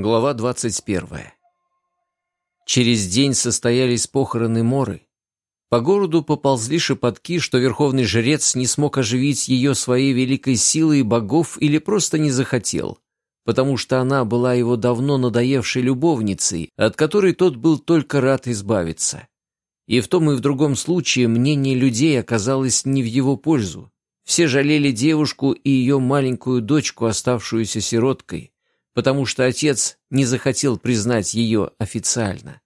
Глава 21. Через день состоялись похороны Моры. По городу поползли шепотки, что верховный жрец не смог оживить ее своей великой силой богов или просто не захотел, потому что она была его давно надоевшей любовницей, от которой тот был только рад избавиться. И в том и в другом случае мнение людей оказалось не в его пользу. Все жалели девушку и ее маленькую дочку, оставшуюся сироткой, потому что отец не захотел признать ее официально.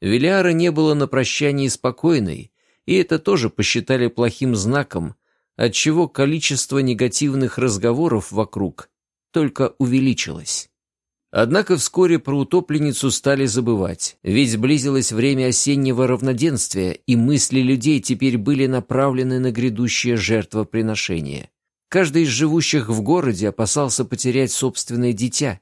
Велиара не было на прощании спокойной, и это тоже посчитали плохим знаком, отчего количество негативных разговоров вокруг только увеличилось. Однако вскоре про утопленницу стали забывать, ведь близилось время осеннего равноденствия, и мысли людей теперь были направлены на грядущее жертвоприношение. Каждый из живущих в городе опасался потерять собственное дитя,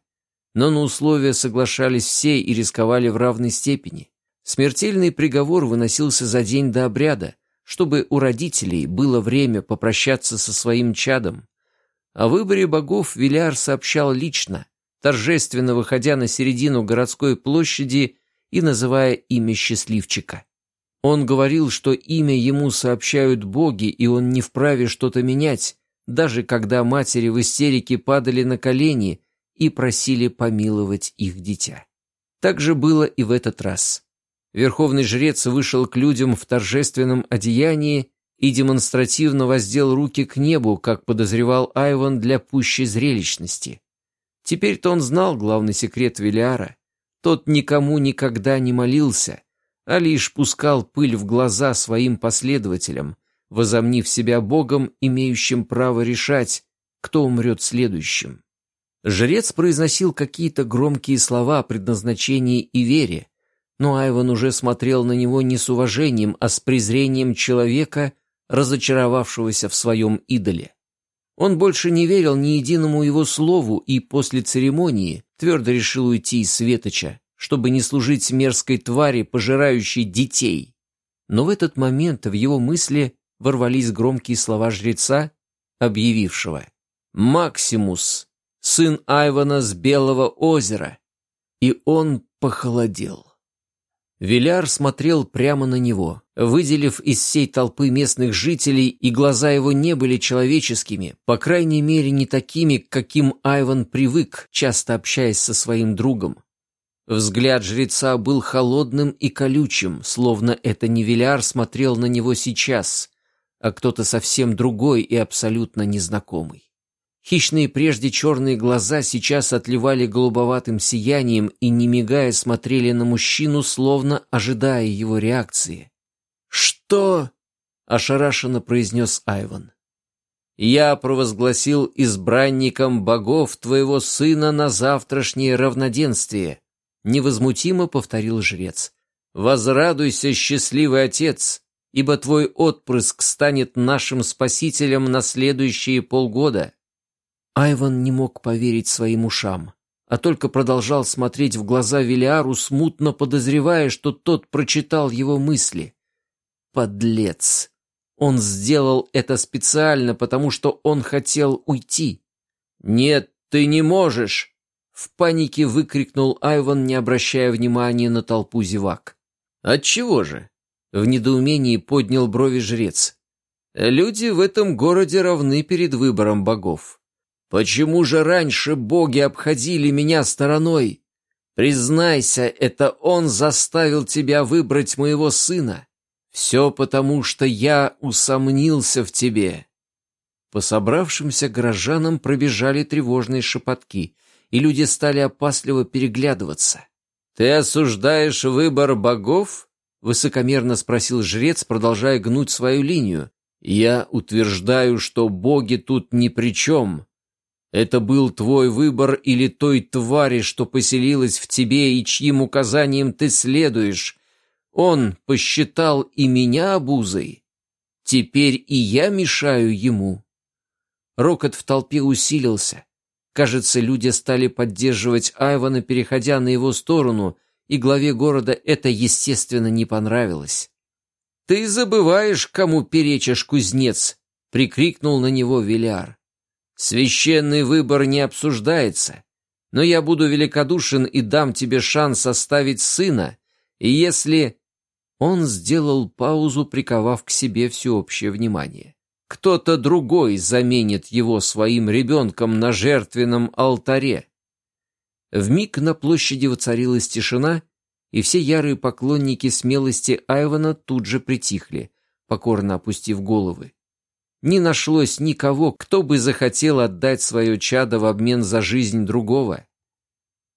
но на условия соглашались все и рисковали в равной степени. Смертельный приговор выносился за день до обряда, чтобы у родителей было время попрощаться со своим чадом. О выборе богов Виляр сообщал лично, торжественно выходя на середину городской площади и называя имя счастливчика. Он говорил, что имя ему сообщают боги, и он не вправе что-то менять, даже когда матери в истерике падали на колени и просили помиловать их дитя. Так же было и в этот раз. Верховный жрец вышел к людям в торжественном одеянии и демонстративно воздел руки к небу, как подозревал Айван для пущей зрелищности. Теперь-то он знал главный секрет Велиара. Тот никому никогда не молился, а лишь пускал пыль в глаза своим последователям, возомнив себя богом, имеющим право решать, кто умрет следующим. Жрец произносил какие-то громкие слова о предназначении и вере, но Айван уже смотрел на него не с уважением, а с презрением человека, разочаровавшегося в своем идоле. Он больше не верил ни единому его слову и после церемонии твердо решил уйти из Светоча, чтобы не служить мерзкой твари, пожирающей детей. Но в этот момент в его мысли ворвались громкие слова жреца, объявившего «Максимус, сын Айвана с Белого озера!» И он похолодел. Виляр смотрел прямо на него, выделив из всей толпы местных жителей, и глаза его не были человеческими, по крайней мере не такими, к каким Айван привык, часто общаясь со своим другом. Взгляд жреца был холодным и колючим, словно это не Виляр смотрел на него сейчас, а кто-то совсем другой и абсолютно незнакомый. Хищные прежде черные глаза сейчас отливали голубоватым сиянием и, не мигая, смотрели на мужчину, словно ожидая его реакции. «Что?» — ошарашенно произнес Айван. «Я провозгласил избранником богов твоего сына на завтрашнее равноденствие», — невозмутимо повторил жрец. «Возрадуйся, счастливый отец, ибо твой отпрыск станет нашим спасителем на следующие полгода». Айван не мог поверить своим ушам, а только продолжал смотреть в глаза Велиару, смутно подозревая, что тот прочитал его мысли. Подлец! Он сделал это специально, потому что он хотел уйти. «Нет, ты не можешь!» В панике выкрикнул Айван, не обращая внимания на толпу зевак. «Отчего же?» В недоумении поднял брови жрец. «Люди в этом городе равны перед выбором богов. Почему же раньше боги обходили меня стороной? Признайся, это он заставил тебя выбрать моего сына. Все потому, что я усомнился в тебе». По собравшимся горожанам пробежали тревожные шепотки, и люди стали опасливо переглядываться. «Ты осуждаешь выбор богов?» — высокомерно спросил жрец, продолжая гнуть свою линию. «Я утверждаю, что боги тут ни при чем. Это был твой выбор или той твари, что поселилась в тебе и чьим указаниям ты следуешь. Он посчитал и меня обузой. Теперь и я мешаю ему». Рокот в толпе усилился. Кажется, люди стали поддерживать Айвана, переходя на его сторону — и главе города это, естественно, не понравилось. «Ты забываешь, кому перечишь, кузнец!» — прикрикнул на него Виляр. «Священный выбор не обсуждается. но я буду великодушен и дам тебе шанс оставить сына, и если...» Он сделал паузу, приковав к себе всеобщее внимание. «Кто-то другой заменит его своим ребенком на жертвенном алтаре». Вмиг на площади воцарилась тишина, и все ярые поклонники смелости Айвана тут же притихли, покорно опустив головы. Не нашлось никого, кто бы захотел отдать свое чадо в обмен за жизнь другого.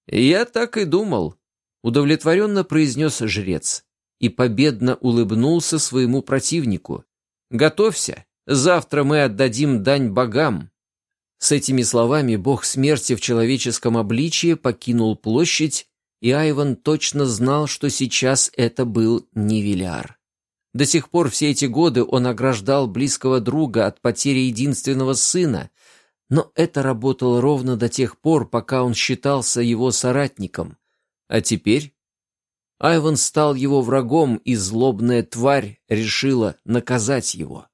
«Я так и думал», — удовлетворенно произнес жрец и победно улыбнулся своему противнику. «Готовься, завтра мы отдадим дань богам». С этими словами бог смерти в человеческом обличье покинул площадь, и Айван точно знал, что сейчас это был не Виляр. До сих пор все эти годы он ограждал близкого друга от потери единственного сына, но это работало ровно до тех пор, пока он считался его соратником. А теперь Айван стал его врагом, и злобная тварь решила наказать его.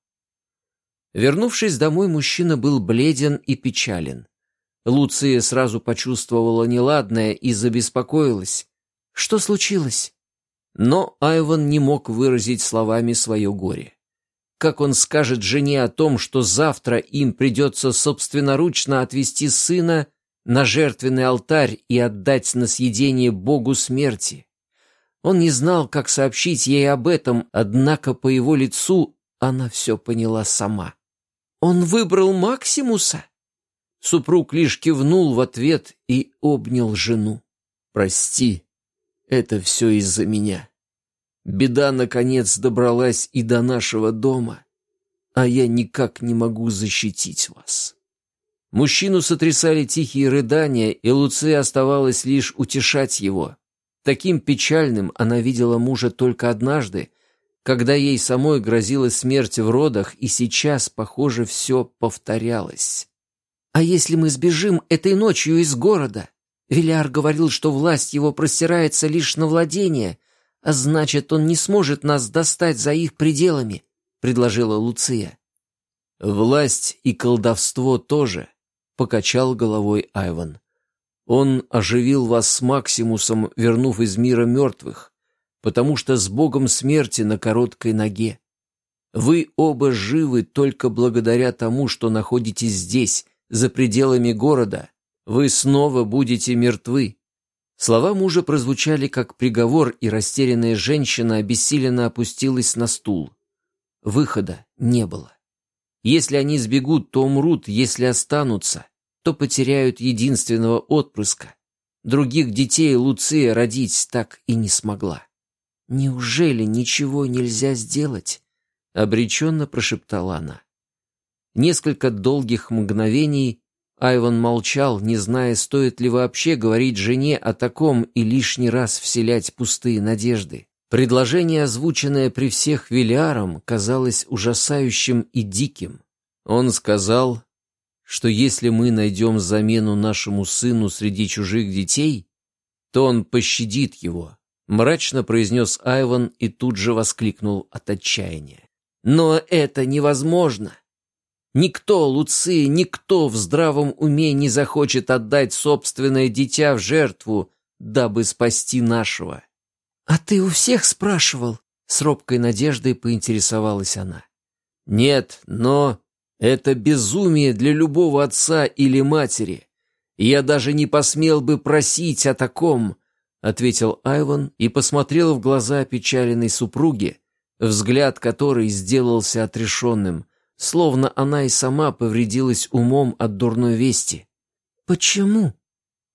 Вернувшись домой, мужчина был бледен и печален. Луция сразу почувствовала неладное и забеспокоилась. «Что случилось?» Но Айван не мог выразить словами свое горе. Как он скажет жене о том, что завтра им придется собственноручно отвести сына на жертвенный алтарь и отдать на съедение Богу смерти? Он не знал, как сообщить ей об этом, однако по его лицу она все поняла сама. «Он выбрал Максимуса?» Супруг лишь кивнул в ответ и обнял жену. «Прости, это все из-за меня. Беда, наконец, добралась и до нашего дома, а я никак не могу защитить вас». Мужчину сотрясали тихие рыдания, и Луция оставалось лишь утешать его. Таким печальным она видела мужа только однажды, когда ей самой грозила смерть в родах, и сейчас, похоже, все повторялось. «А если мы сбежим этой ночью из города?» Виляр говорил, что власть его простирается лишь на владение, а значит, он не сможет нас достать за их пределами, — предложила Луция. «Власть и колдовство тоже», — покачал головой Айван. «Он оживил вас с Максимусом, вернув из мира мертвых, потому что с богом смерти на короткой ноге. Вы оба живы только благодаря тому, что находитесь здесь, за пределами города, вы снова будете мертвы». Слова мужа прозвучали как приговор, и растерянная женщина обессиленно опустилась на стул. Выхода не было. Если они сбегут, то умрут, если останутся, то потеряют единственного отпрыска. Других детей Луция родить так и не смогла. «Неужели ничего нельзя сделать?» — обреченно прошептала она. Несколько долгих мгновений Айван молчал, не зная, стоит ли вообще говорить жене о таком и лишний раз вселять пустые надежды. Предложение, озвученное при всех Велиаром, казалось ужасающим и диким. Он сказал, что если мы найдем замену нашему сыну среди чужих детей, то он пощадит его, мрачно произнес Айван и тут же воскликнул от отчаяния. «Но это невозможно! Никто, Луции, никто в здравом уме не захочет отдать собственное дитя в жертву, дабы спасти нашего. «А ты у всех спрашивал?» — с робкой надеждой поинтересовалась она. «Нет, но это безумие для любого отца или матери. Я даже не посмел бы просить о таком», — ответил Айван и посмотрел в глаза опечаленной супруги, взгляд которой сделался отрешенным — словно она и сама повредилась умом от дурной вести. «Почему?»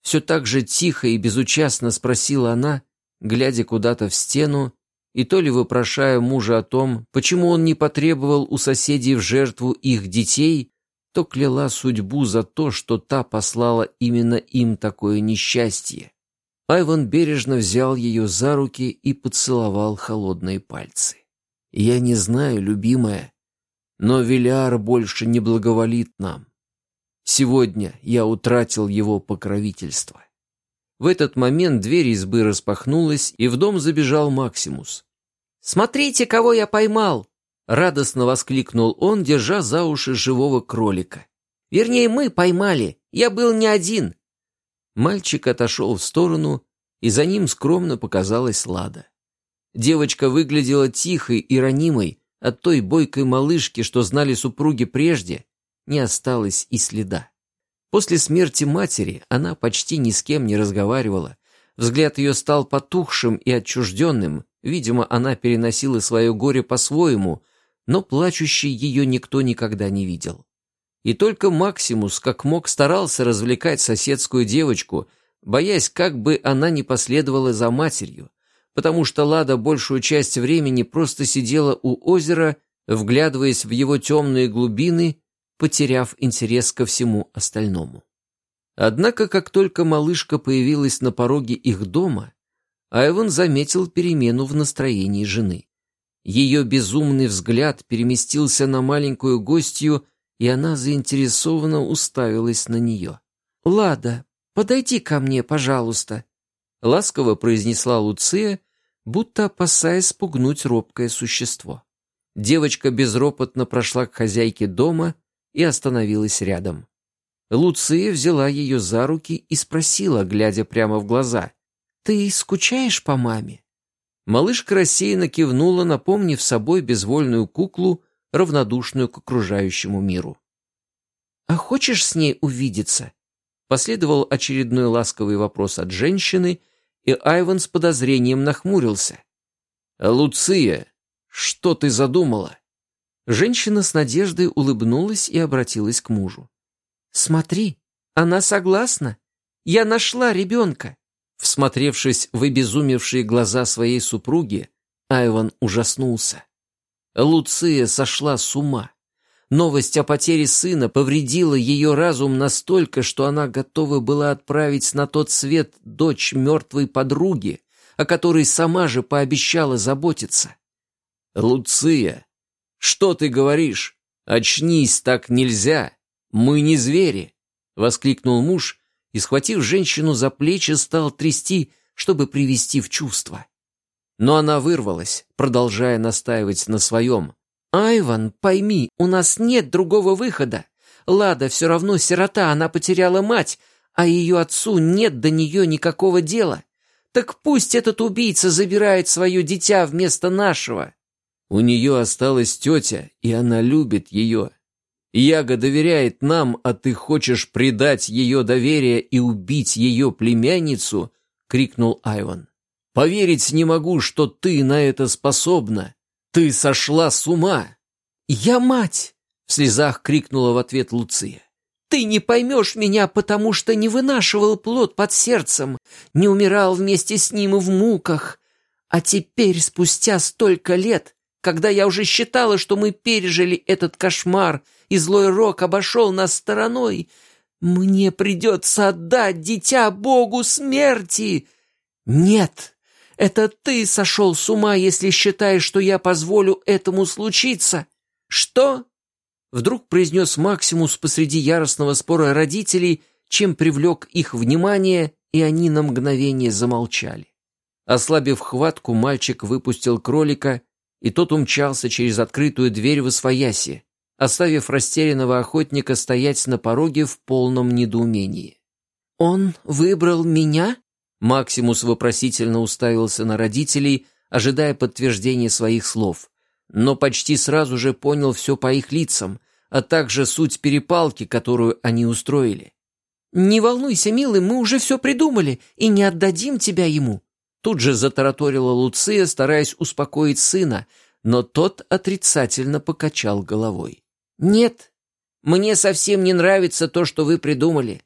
Все так же тихо и безучастно спросила она, глядя куда-то в стену, и то ли вопрошая мужа о том, почему он не потребовал у соседей в жертву их детей, то кляла судьбу за то, что та послала именно им такое несчастье. Айван бережно взял ее за руки и поцеловал холодные пальцы. «Я не знаю, любимая, но Велиар больше не благоволит нам. Сегодня я утратил его покровительство. В этот момент дверь избы распахнулась, и в дом забежал Максимус. «Смотрите, кого я поймал!» — радостно воскликнул он, держа за уши живого кролика. «Вернее, мы поймали. Я был не один». Мальчик отошел в сторону, и за ним скромно показалась Лада. Девочка выглядела тихой и ранимой, от той бойкой малышки, что знали супруги прежде, не осталось и следа. После смерти матери она почти ни с кем не разговаривала. Взгляд ее стал потухшим и отчужденным, видимо, она переносила свое горе по-своему, но плачущей ее никто никогда не видел. И только Максимус, как мог, старался развлекать соседскую девочку, боясь, как бы она не последовала за матерью, потому что Лада большую часть времени просто сидела у озера, вглядываясь в его темные глубины, потеряв интерес ко всему остальному. Однако, как только малышка появилась на пороге их дома, Айван заметил перемену в настроении жены. Ее безумный взгляд переместился на маленькую гостью, и она заинтересованно уставилась на нее. «Лада, подойди ко мне, пожалуйста», — ласково произнесла Луция, будто опасаясь спугнуть робкое существо. Девочка безропотно прошла к хозяйке дома и остановилась рядом. Луция взяла ее за руки и спросила, глядя прямо в глаза, «Ты скучаешь по маме?» Малышка рассеянно кивнула, напомнив собой безвольную куклу, равнодушную к окружающему миру. «А хочешь с ней увидеться?» Последовал очередной ласковый вопрос от женщины, и Айван с подозрением нахмурился. «Луция, что ты задумала?» Женщина с надеждой улыбнулась и обратилась к мужу. «Смотри, она согласна. Я нашла ребенка». Всмотревшись в обезумевшие глаза своей супруги, Айван ужаснулся. Луция сошла с ума. Новость о потере сына повредила ее разум настолько, что она готова была отправить на тот свет дочь мертвой подруги, о которой сама же пообещала заботиться. «Луция, что ты говоришь? Очнись, так нельзя! Мы не звери!» — воскликнул муж и, схватив женщину за плечи, стал трясти, чтобы привести в чувство. Но она вырвалась, продолжая настаивать на своем. «Айван, пойми, у нас нет другого выхода. Лада все равно сирота, она потеряла мать, а ее отцу нет до нее никакого дела. Так пусть этот убийца забирает свое дитя вместо нашего». У нее осталась тетя, и она любит ее. Яга доверяет нам, а ты хочешь предать ее доверие и убить ее племянницу?» — крикнул Айван. «Поверить не могу, что ты на это способна. «Ты сошла с ума!» «Я мать!» — в слезах крикнула в ответ Луция. «Ты не поймешь меня, потому что не вынашивал плод под сердцем, не умирал вместе с ним в муках. А теперь, спустя столько лет, когда я уже считала, что мы пережили этот кошмар, и злой рок обошел нас стороной, мне придется отдать дитя Богу смерти. Нет!» Это ты сошел с ума, если считаешь, что я позволю этому случиться. Что?» Вдруг произнес Максимус посреди яростного спора родителей, чем привлек их внимание, и они на мгновение замолчали. Ослабив хватку, мальчик выпустил кролика, и тот умчался через открытую дверь в освояси, оставив растерянного охотника стоять на пороге в полном недоумении. «Он выбрал меня?» Максимус вопросительно уставился на родителей, ожидая подтверждения своих слов, но почти сразу же понял все по их лицам, а также суть перепалки, которую они устроили. «Не волнуйся, милый, мы уже все придумали и не отдадим тебя ему», Тут же затараторила Луция, стараясь успокоить сына, но тот отрицательно покачал головой. «Нет, мне совсем не нравится то, что вы придумали.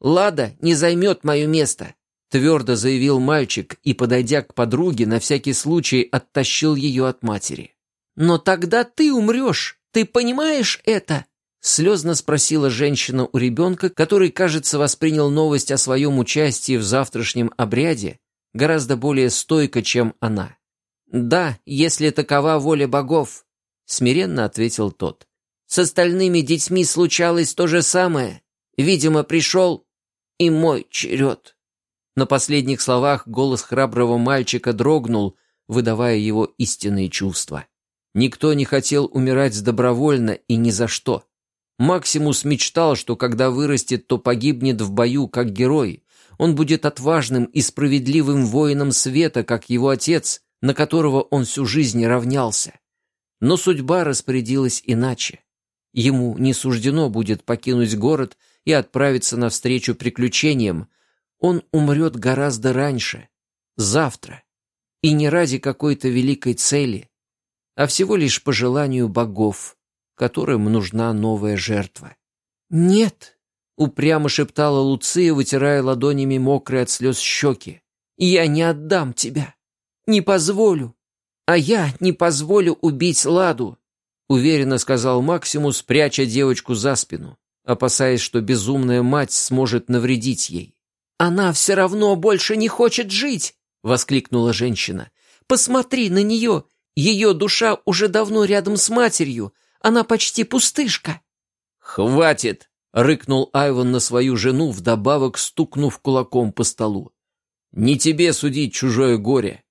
Лада не займет мое место. Твердо заявил мальчик и, подойдя к подруге, на всякий случай оттащил ее от матери. «Но тогда ты умрешь, ты понимаешь это?» Слезно спросила женщина у ребенка, который, кажется, воспринял новость о своем участии в завтрашнем обряде гораздо более стойко, чем она. «Да, если такова воля богов», — смиренно ответил тот. «С остальными детьми случалось то же самое. Видимо, пришел и мой черед». На последних словах голос храброго мальчика дрогнул, выдавая его истинные чувства. Никто не хотел умирать добровольно и ни за что. Максимус мечтал, что когда вырастет, то погибнет в бою как герой. Он будет отважным и справедливым воином света, как его отец, на которого он всю жизнь равнялся. Но судьба распорядилась иначе. Ему не суждено будет покинуть город и отправиться навстречу приключениям. Он умрет гораздо раньше, завтра, и не ради какой-то великой цели, а всего лишь по желанию богов, которым нужна новая жертва. «Нет!» — упрямо шептала Луция, вытирая ладонями мокрые от слез щеки. «Я не отдам тебя! Не позволю! А я не позволю убить Ладу!» — уверенно сказал Максимус, пряча девочку за спину, опасаясь, что безумная мать сможет навредить ей. «Она все равно больше не хочет жить!» — воскликнула женщина. «Посмотри на нее! Ее душа уже давно рядом с матерью. Она почти пустышка». «Хватит!» — рыкнул Айван на свою жену, вдобавок стукнув кулаком по столу. «Не тебе судить чужое горе.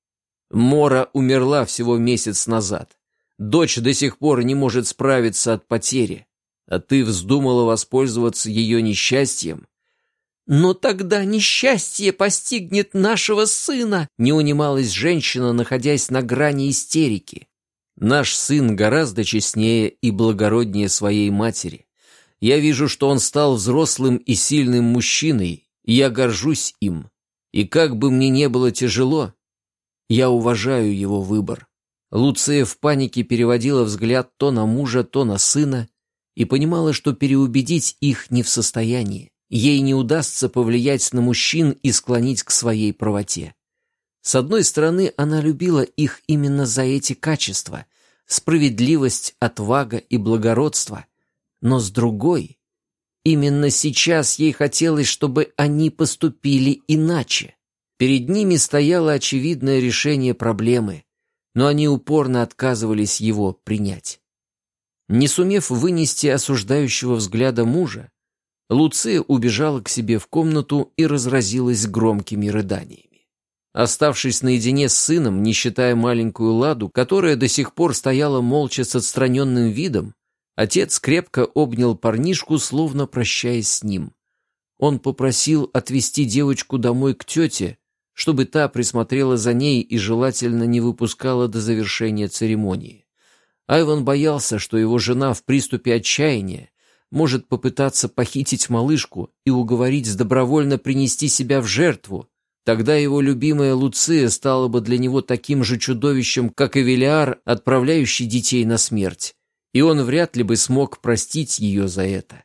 Мора умерла всего месяц назад. Дочь до сих пор не может справиться от потери, а ты вздумала воспользоваться ее несчастьем. «Но тогда несчастье постигнет нашего сына!» — не унималась женщина, находясь на грани истерики. «Наш сын гораздо честнее и благороднее своей матери. Я вижу, что он стал взрослым и сильным мужчиной, и я горжусь им. И как бы мне не было тяжело, я уважаю его выбор». Луция в панике переводила взгляд то на мужа, то на сына и понимала, что переубедить их не в состоянии. Ей не удастся повлиять на мужчин и склонить к своей правоте. С одной стороны, она любила их именно за эти качества – справедливость, отвага и благородство. Но с другой, именно сейчас ей хотелось, чтобы они поступили иначе. Перед ними стояло очевидное решение проблемы, но они упорно отказывались его принять. Не сумев вынести осуждающего взгляда мужа, Луция убежала к себе в комнату и разразилась громкими рыданиями. Оставшись наедине с сыном, не считая маленькую Ладу, которая до сих пор стояла молча с отстраненным видом, отец крепко обнял парнишку, словно прощаясь с ним. Он попросил отвезти девочку домой к тете, чтобы та присмотрела за ней и желательно не выпускала до завершения церемонии. Айван боялся, что его жена в приступе отчаяния может попытаться похитить малышку и уговорить добровольно принести себя в жертву. Тогда его любимая Луция стала бы для него таким же чудовищем, как и Велиар, отправляющий детей на смерть, и он вряд ли бы смог простить ее за это.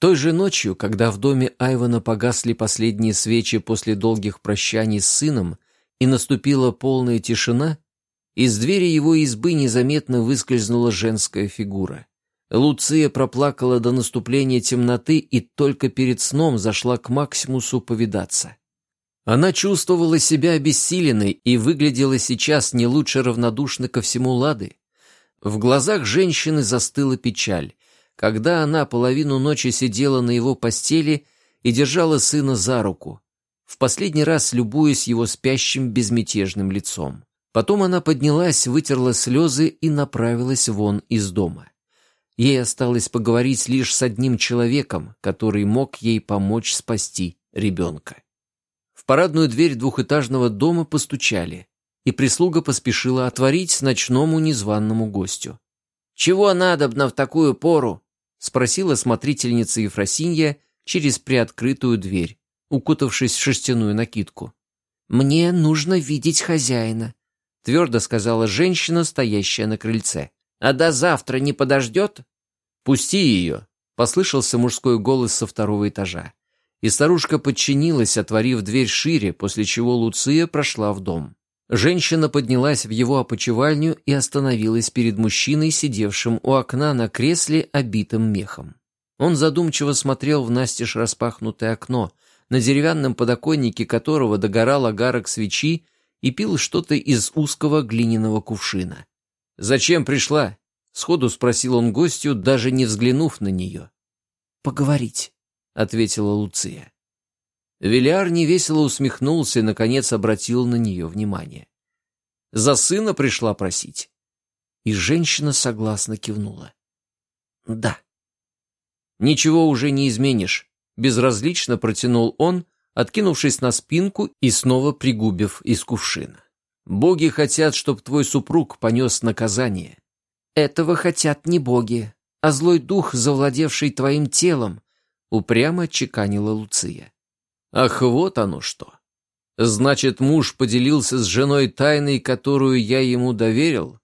Той же ночью, когда в доме Айвана погасли последние свечи после долгих прощаний с сыном и наступила полная тишина, из двери его избы незаметно выскользнула женская фигура. Луция проплакала до наступления темноты и только перед сном зашла к Максимусу повидаться. Она чувствовала себя обессиленной и выглядела сейчас не лучше равнодушно ко всему Лады. В глазах женщины застыла печаль, когда она половину ночи сидела на его постели и держала сына за руку, в последний раз любуясь его спящим безмятежным лицом. Потом она поднялась, вытерла слезы и направилась вон из дома. Ей осталось поговорить лишь с одним человеком, который мог ей помочь спасти ребенка. В парадную дверь двухэтажного дома постучали, и прислуга поспешила отворить ночному незваному гостю. «Чего надобно в такую пору?» — спросила смотрительница Ефросинья через приоткрытую дверь, укутавшись в шерстяную накидку. «Мне нужно видеть хозяина», — твердо сказала женщина, стоящая на крыльце. «А до завтра не подождет?» «Пусти ее!» — послышался мужской голос со второго этажа. И старушка подчинилась, отворив дверь шире, после чего Луция прошла в дом. Женщина поднялась в его опочивальню и остановилась перед мужчиной, сидевшим у окна на кресле, обитым мехом. Он задумчиво смотрел в настежь распахнутое окно, на деревянном подоконнике которого догорал огарок свечи и пил что-то из узкого глиняного кувшина. «Зачем пришла?» Сходу спросил он гостью, даже не взглянув на нее. «Поговорить», — ответила Луция. Велиар невесело усмехнулся и, наконец, обратил на нее внимание. «За сына пришла просить?» И женщина согласно кивнула. «Да». «Ничего уже не изменишь», — безразлично протянул он, откинувшись на спинку и снова пригубив из кувшина. «Боги хотят, чтобы твой супруг понес наказание». «Этого хотят не боги, а злой дух, завладевший твоим телом», упрямо чеканила Луция. «Ах, вот оно что! Значит, муж поделился с женой тайной, которую я ему доверил?»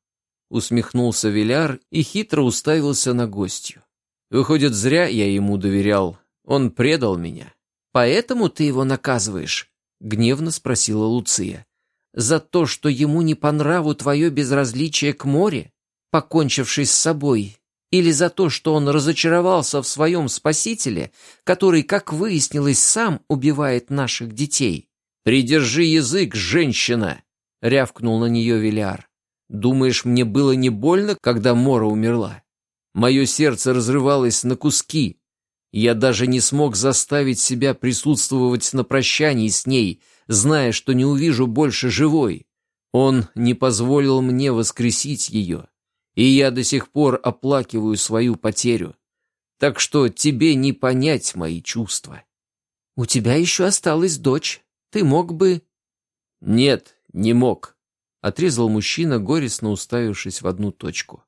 Усмехнулся Виляр и хитро уставился на гостью. «Выходит, зря я ему доверял. Он предал меня». «Поэтому ты его наказываешь?» — гневно спросила Луция. «За то, что ему не по нраву твое безразличие к море, покончившись с собой, или за то, что он разочаровался в своем спасителе, который, как выяснилось, сам убивает наших детей?» «Придержи язык, женщина!» — рявкнул на нее Виляр. «Думаешь, мне было не больно, когда Мора умерла? Мое сердце разрывалось на куски. Я даже не смог заставить себя присутствовать на прощании с ней, зная, что не увижу больше живой. Он не позволил мне воскресить ее, и я до сих пор оплакиваю свою потерю. Так что тебе не понять мои чувства. У тебя еще осталась дочь. Ты мог бы... Нет, не мог, отрезал мужчина, горестно уставившись в одну точку.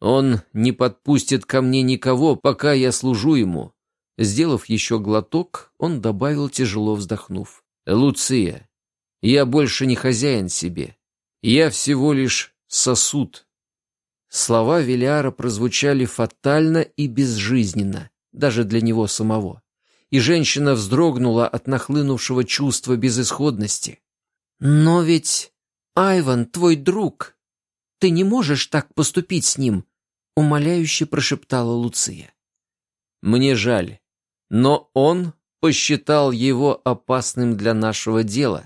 Он не подпустит ко мне никого, пока я служу ему. Сделав еще глоток, он добавил, тяжело вздохнув. Луция, я больше не хозяин себе. Я всего лишь сосуд. Слова Велиара прозвучали фатально и безжизненно, даже для него самого. И женщина вздрогнула от нахлынувшего чувства безысходности. «Но ведь Айван твой друг. Ты не можешь так поступить с ним», — умоляюще прошептала Луция. «Мне жаль, но он посчитал его опасным для нашего дела.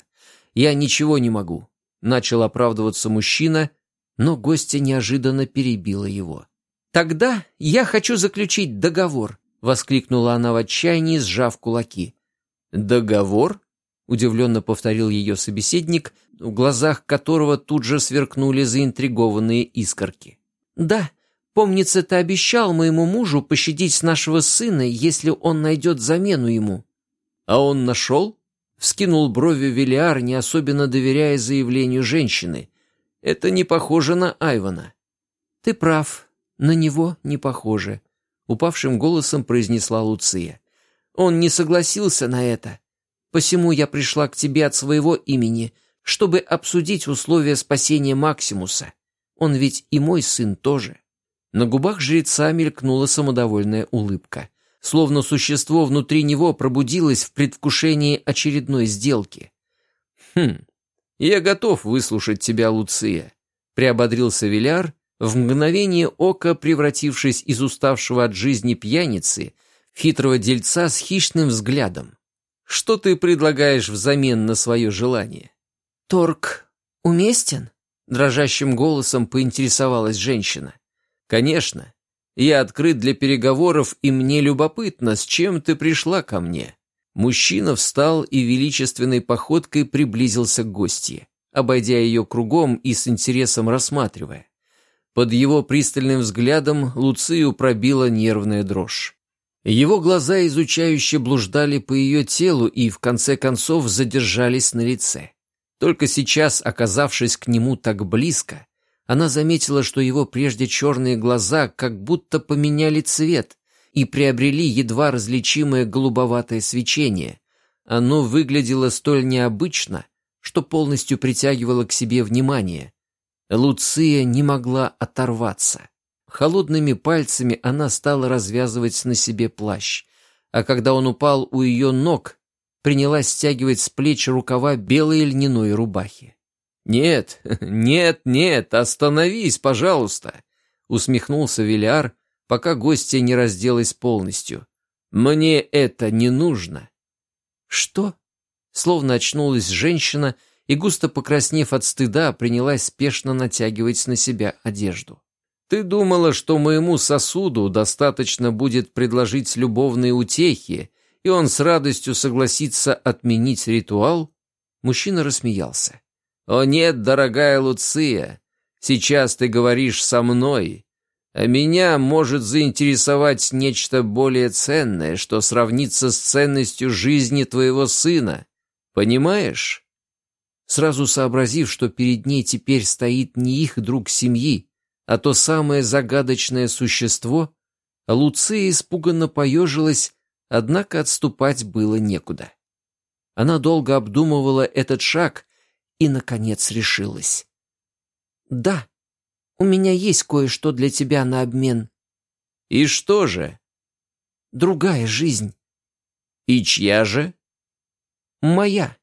Я ничего не могу», — начал оправдываться мужчина, но гостья неожиданно перебила его. «Тогда я хочу заключить договор», — воскликнула она в отчаянии, сжав кулаки. «Договор?» — удивленно повторил ее собеседник, в глазах которого тут же сверкнули заинтригованные искорки. «Да, помнится, ты обещал моему мужу пощадить нашего сына, если он найдет замену ему». «А он нашел?» — вскинул брови Велиар, не особенно доверяя заявлению женщины. «Это не похоже на Айвана». «Ты прав, на него не похоже», — упавшим голосом произнесла Луция. «Он не согласился на это. Посему я пришла к тебе от своего имени, чтобы обсудить условия спасения Максимуса. Он ведь и мой сын тоже». На губах жреца мелькнула самодовольная улыбка, словно существо внутри него пробудилось в предвкушении очередной сделки. «Хм, я готов выслушать тебя, Луция», — приободрился Виляр, в мгновение ока превратившись из уставшего от жизни пьяницы в хитрого дельца с хищным взглядом. «Что ты предлагаешь взамен на свое желание?» «Торг уместен?» — дрожащим голосом поинтересовалась женщина. «Конечно. Я открыт для переговоров, и мне любопытно, с чем ты пришла ко мне». Мужчина встал и величественной походкой приблизился к гостье, обойдя ее кругом и с интересом рассматривая. Под его пристальным взглядом Луцию пробила нервная дрожь. Его глаза изучающе блуждали по ее телу и, в конце концов, задержались на лице. Только сейчас, оказавшись к нему так близко, она заметила, что его прежде черные глаза как будто поменяли цвет и приобрели едва различимое голубоватое свечение. Оно выглядело столь необычно, что полностью притягивало к себе внимание. Луция не могла оторваться. Холодными пальцами она стала развязывать на себе плащ, а когда он упал у ее ног, принялась стягивать с плеч рукава белой льняной рубахи. «Нет, нет, нет, остановись, пожалуйста!» усмехнулся Виляр, пока гостья не разделась полностью. «Мне это не нужно». «Что?» Словно очнулась женщина и, густо покраснев от стыда, принялась спешно натягивать на себя одежду. «Ты думала, что моему сосуду достаточно будет предложить любовные утехи, и он с радостью согласится отменить ритуал?» Мужчина рассмеялся. «О нет, дорогая Луция, сейчас ты говоришь со мной, А меня может заинтересовать нечто более ценное, что сравнится с ценностью жизни твоего сына. Понимаешь? Сразу сообразив, что перед ней теперь стоит не их друг семьи, а то самое загадочное существо, Луция испуганно поежилась, однако отступать было некуда. Она долго обдумывала этот шаг и, наконец, решилась. «Да, у меня есть кое-что для тебя на обмен». «И что же?» «Другая жизнь». «И чья же?» «Моя».